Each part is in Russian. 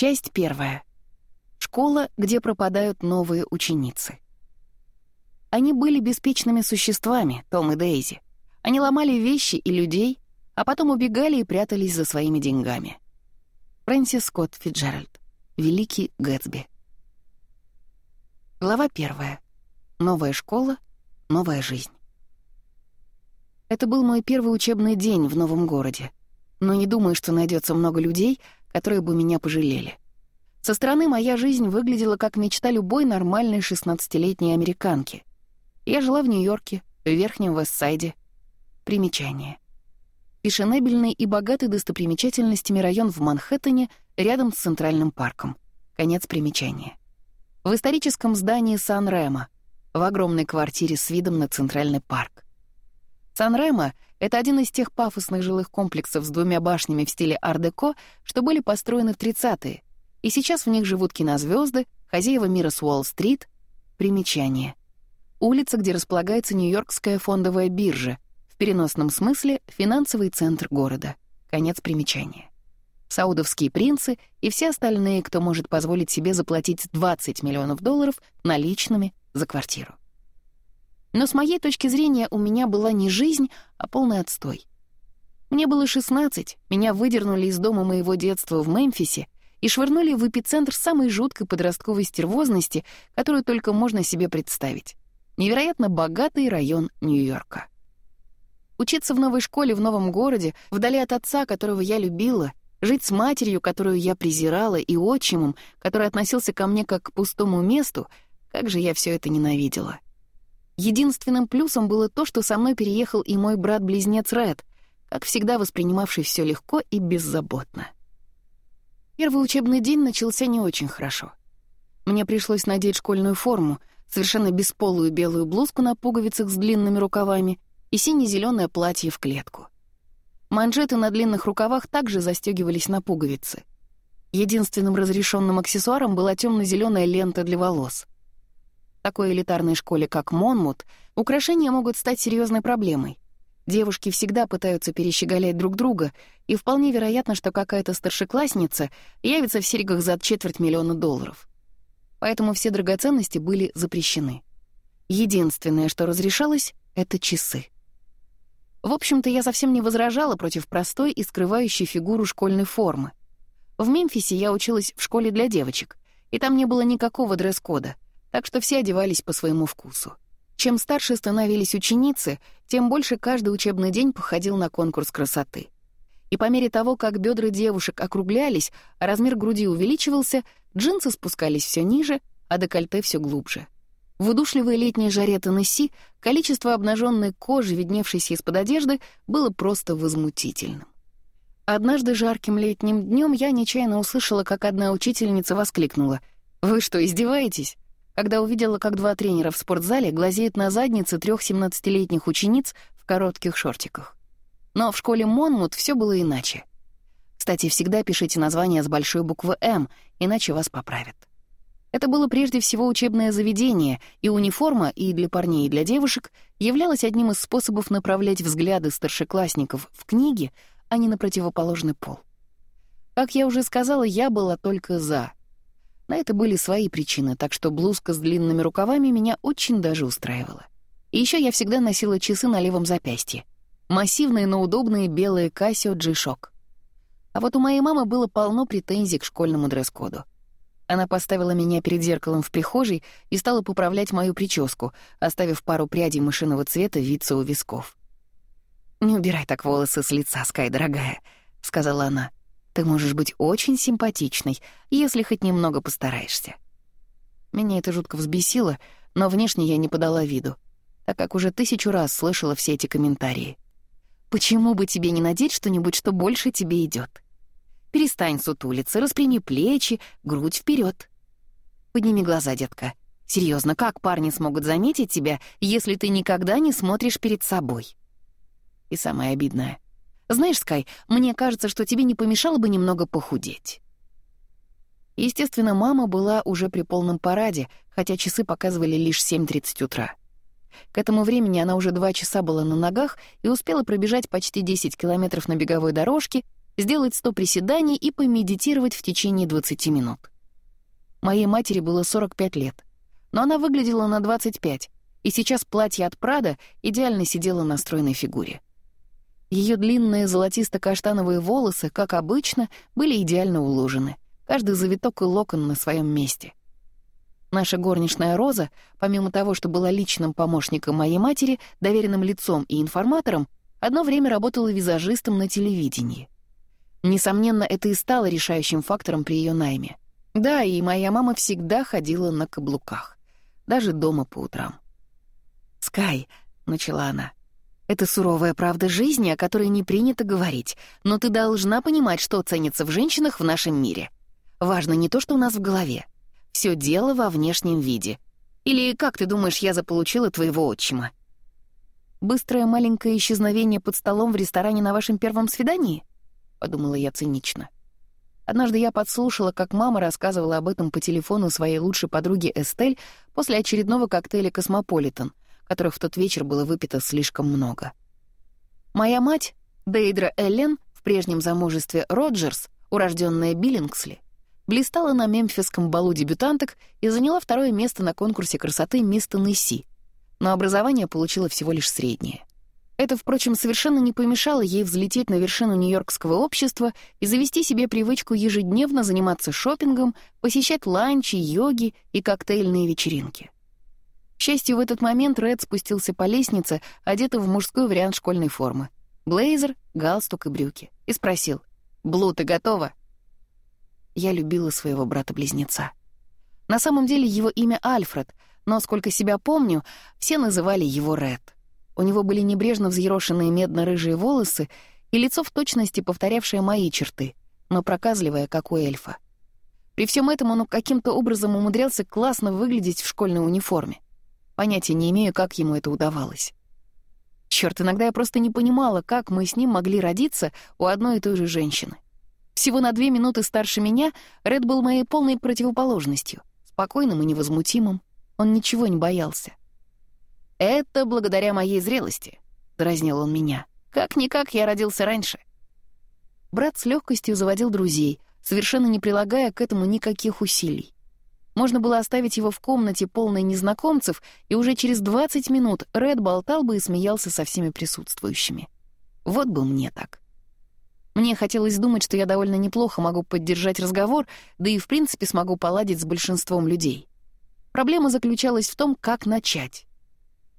Часть первая. Школа, где пропадают новые ученицы. Они были беспечными существами, Том и Дейзи. Они ломали вещи и людей, а потом убегали и прятались за своими деньгами. Фрэнсис Скотт Фиджеральд. Великий Гэтсби. Глава первая. Новая школа, новая жизнь. Это был мой первый учебный день в новом городе. Но не думаю, что найдется много людей — которые бы меня пожалели. Со стороны моя жизнь выглядела как мечта любой нормальной 16-летней американки. Я жила в Нью-Йорке, в Верхнем Вестсайде. Примечание. Фешенебельный и богатый достопримечательностями район в Манхэттене рядом с Центральным парком. Конец примечания. В историческом здании Сан-Рема, в огромной квартире с видом на Центральный парк. Сан-Ремо это один из тех пафосных жилых комплексов с двумя башнями в стиле ар-деко, что были построены в 30-е, и сейчас в них живут кинозвезды, хозяева мира с Уолл-стрит. Примечание. Улица, где располагается Нью-Йоркская фондовая биржа, в переносном смысле финансовый центр города. Конец примечания. Саудовские принцы и все остальные, кто может позволить себе заплатить 20 миллионов долларов наличными за квартиру. Но с моей точки зрения у меня была не жизнь, а полный отстой. Мне было 16, меня выдернули из дома моего детства в Мемфисе и швырнули в эпицентр самой жуткой подростковой стервозности, которую только можно себе представить. Невероятно богатый район Нью-Йорка. Учиться в новой школе в новом городе, вдали от отца, которого я любила, жить с матерью, которую я презирала, и отчимом, который относился ко мне как к пустому месту, как же я все это ненавидела. Единственным плюсом было то, что со мной переехал и мой брат-близнец Ред, как всегда воспринимавший все легко и беззаботно. Первый учебный день начался не очень хорошо. Мне пришлось надеть школьную форму, совершенно бесполую белую блузку на пуговицах с длинными рукавами и сине зеленое платье в клетку. Манжеты на длинных рукавах также застегивались на пуговицы. Единственным разрешенным аксессуаром была темно зеленая лента для волос — такой элитарной школе, как Монмут, украшения могут стать серьезной проблемой. Девушки всегда пытаются перещеголять друг друга, и вполне вероятно, что какая-то старшеклассница явится в серьгах за четверть миллиона долларов. Поэтому все драгоценности были запрещены. Единственное, что разрешалось, — это часы. В общем-то, я совсем не возражала против простой и скрывающей фигуру школьной формы. В Мемфисе я училась в школе для девочек, и там не было никакого дресс-кода — так что все одевались по своему вкусу. Чем старше становились ученицы, тем больше каждый учебный день походил на конкурс красоты. И по мере того, как бедра девушек округлялись, а размер груди увеличивался, джинсы спускались все ниже, а декольте все глубже. В удушливой летней жаре Теннесси количество обнаженной кожи, видневшейся из-под одежды, было просто возмутительным. Однажды жарким летним днем я нечаянно услышала, как одна учительница воскликнула. «Вы что, издеваетесь? когда увидела, как два тренера в спортзале глазеют на задницы трех семнадцатилетних учениц в коротких шортиках. Но в школе Монмут все было иначе. Кстати, всегда пишите название с большой буквы «М», иначе вас поправят. Это было прежде всего учебное заведение, и униформа и для парней, и для девушек являлась одним из способов направлять взгляды старшеклассников в книги, а не на противоположный пол. Как я уже сказала, я была только «за», на это были свои причины, так что блузка с длинными рукавами меня очень даже устраивала. И ещё я всегда носила часы на левом запястье. Массивные, но удобные белые Casio G-Shock. А вот у моей мамы было полно претензий к школьному дресс-коду. Она поставила меня перед зеркалом в прихожей и стала поправлять мою прическу, оставив пару прядей мышиного цвета виться у висков. «Не убирай так волосы с лица, Скай, дорогая», — сказала она ты можешь быть очень симпатичной, если хоть немного постараешься. Меня это жутко взбесило, но внешне я не подала виду, так как уже тысячу раз слышала все эти комментарии. «Почему бы тебе не надеть что-нибудь, что больше тебе идет? Перестань сутулиться, распрями плечи, грудь вперед. Подними глаза, детка. Серьезно, как парни смогут заметить тебя, если ты никогда не смотришь перед собой?» И самое обидное, знаешь, Скай, мне кажется, что тебе не помешало бы немного похудеть». Естественно, мама была уже при полном параде, хотя часы показывали лишь 7.30 утра. К этому времени она уже два часа была на ногах и успела пробежать почти 10 километров на беговой дорожке, сделать 100 приседаний и помедитировать в течение 20 минут. Моей матери было 45 лет, но она выглядела на 25, и сейчас платье от Прада идеально сидело на стройной фигуре. Ее длинные золотисто-каштановые волосы, как обычно, были идеально уложены, каждый завиток и локон на своем месте. Наша горничная Роза, помимо того, что была личным помощником моей матери, доверенным лицом и информатором, одно время работала визажистом на телевидении. Несомненно, это и стало решающим фактором при ее найме. Да, и моя мама всегда ходила на каблуках, даже дома по утрам. «Скай», — начала она, это суровая правда жизни, о которой не принято говорить, но ты должна понимать, что ценится в женщинах в нашем мире. Важно не то, что у нас в голове. Все дело во внешнем виде. Или как ты думаешь, я заполучила твоего отчима? Быстрое маленькое исчезновение под столом в ресторане на вашем первом свидании? Подумала я цинично. Однажды я подслушала, как мама рассказывала об этом по телефону своей лучшей подруге Эстель после очередного коктейля «Космополитен», которых в тот вечер было выпито слишком много. Моя мать, Дейдра Эллен, в прежнем замужестве Роджерс, урожденная Биллингсли, блистала на мемфисском балу дебютанток и заняла второе место на конкурсе красоты «Мисс Теннесси», но образование получила всего лишь среднее. Это, впрочем, совершенно не помешало ей взлететь на вершину нью-йоркского общества и завести себе привычку ежедневно заниматься шопингом, посещать ланчи, йоги и коктейльные вечеринки счастью, в этот момент Ред спустился по лестнице, одетый в мужской вариант школьной формы. Блейзер, галстук и брюки. И спросил. «Блу, ты готова?» Я любила своего брата-близнеца. На самом деле его имя Альфред, но, сколько себя помню, все называли его Ред. У него были небрежно взъерошенные медно-рыжие волосы и лицо в точности повторявшее мои черты, но проказливое, как у эльфа. При всем этом он каким-то образом умудрялся классно выглядеть в школьной униформе. Понятия не имею, как ему это удавалось. Черт, иногда я просто не понимала, как мы с ним могли родиться у одной и той же женщины. Всего на две минуты старше меня Ред был моей полной противоположностью, спокойным и невозмутимым. Он ничего не боялся. «Это благодаря моей зрелости», — дразнил он меня. «Как-никак я родился раньше». Брат с легкостью заводил друзей, совершенно не прилагая к этому никаких усилий. Можно было оставить его в комнате, полной незнакомцев, и уже через 20 минут Ред болтал бы и смеялся со всеми присутствующими. Вот бы мне так. Мне хотелось думать, что я довольно неплохо могу поддержать разговор, да и в принципе смогу поладить с большинством людей. Проблема заключалась в том, как начать.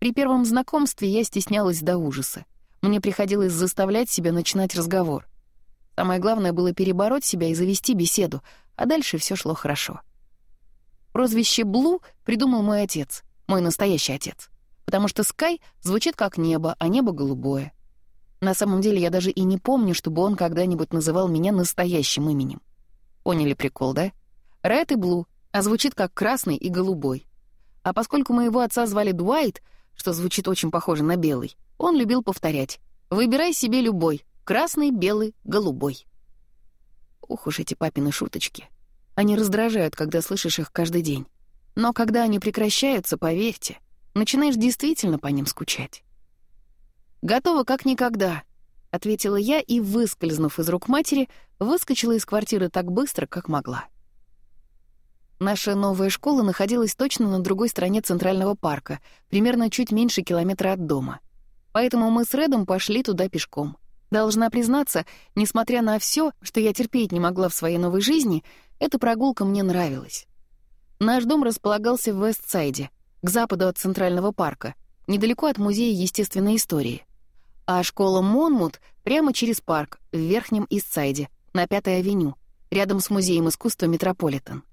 При первом знакомстве я стеснялась до ужаса. Мне приходилось заставлять себя начинать разговор. Самое главное было перебороть себя и завести беседу, а дальше все шло хорошо. — Прозвище «Блу» придумал мой отец, мой настоящий отец. Потому что «Скай» звучит как небо, а небо голубое. На самом деле я даже и не помню, чтобы он когда-нибудь называл меня настоящим именем. Поняли прикол, да? Ред и Блу, а звучит как красный и голубой. А поскольку моего отца звали Дуайт, что звучит очень похоже на белый, он любил повторять «Выбирай себе любой, красный, белый, голубой». Ух уж эти папины шуточки. Они раздражают, когда слышишь их каждый день. Но когда они прекращаются, поверьте, начинаешь действительно по ним скучать. «Готова как никогда», — ответила я и, выскользнув из рук матери, выскочила из квартиры так быстро, как могла. Наша новая школа находилась точно на другой стороне Центрального парка, примерно чуть меньше километра от дома. Поэтому мы с Редом пошли туда пешком. Должна признаться, несмотря на все, что я терпеть не могла в своей новой жизни, эта прогулка мне нравилась. Наш дом располагался в Вестсайде, к западу от Центрального парка, недалеко от Музея естественной истории. А школа Монмут прямо через парк, в Верхнем Истсайде, на Пятой авеню, рядом с Музеем искусства Метрополитен.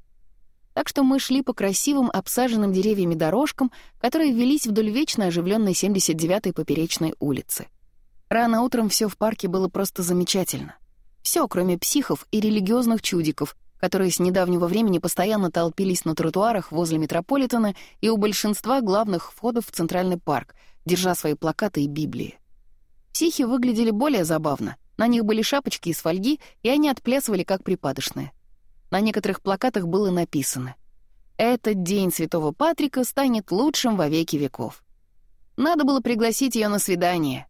Так что мы шли по красивым, обсаженным деревьями дорожкам, которые велись вдоль вечно оживленной 79-й поперечной улицы. Рано утром все в парке было просто замечательно. Все, кроме психов и религиозных чудиков — которые с недавнего времени постоянно толпились на тротуарах возле метрополитена и у большинства главных входов в Центральный парк, держа свои плакаты и Библии. Психи выглядели более забавно. На них были шапочки из фольги, и они отплясывали как припадочные. На некоторых плакатах было написано «Этот день святого Патрика станет лучшим во веки веков». Надо было пригласить ее на свидание.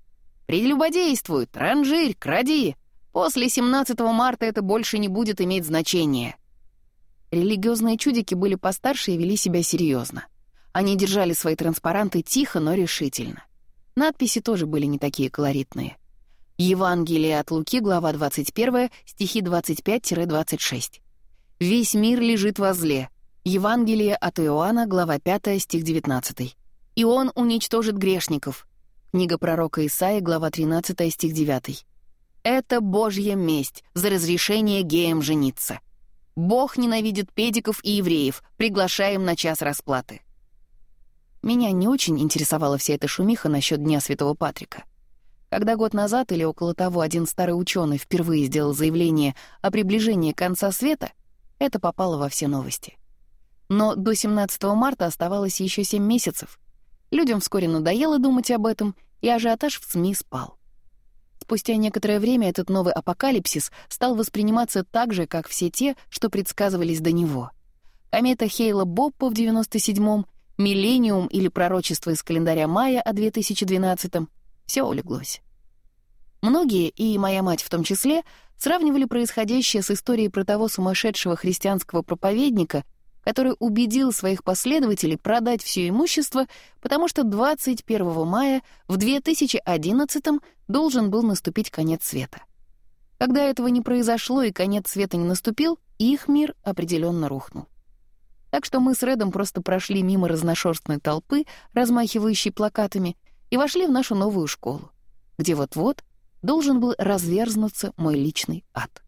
«Прелюбодействуй, транжирь, кради, После 17 марта это больше не будет иметь значения. Религиозные чудики были постарше и вели себя серьезно. Они держали свои транспаранты тихо, но решительно. Надписи тоже были не такие колоритные. Евангелие от Луки, глава 21, стихи 25-26. «Весь мир лежит во зле». Евангелие от Иоанна, глава 5, стих 19. «И он уничтожит грешников». Книга пророка Исаия, глава 13, стих 9. Это божья месть за разрешение геям жениться. Бог ненавидит педиков и евреев, приглашаем на час расплаты. Меня не очень интересовала вся эта шумиха насчет Дня Святого Патрика. Когда год назад или около того один старый ученый впервые сделал заявление о приближении конца света, это попало во все новости. Но до 17 марта оставалось еще 7 месяцев. Людям вскоре надоело думать об этом, и ажиотаж в СМИ спал. Спустя некоторое время этот новый апокалипсис стал восприниматься так же, как все те, что предсказывались до него. Комета Хейла Боппа в 97-м, «Миллениум» или «Пророчество из календаря Майя» о 2012-м — все улеглось. Многие, и моя мать в том числе, сравнивали происходящее с историей про того сумасшедшего христианского проповедника — который убедил своих последователей продать все имущество, потому что 21 мая в 2011 должен был наступить конец света. Когда этого не произошло и конец света не наступил, их мир определенно рухнул. Так что мы с Редом просто прошли мимо разношерстной толпы, размахивающей плакатами, и вошли в нашу новую школу, где вот-вот должен был разверзнуться мой личный ад.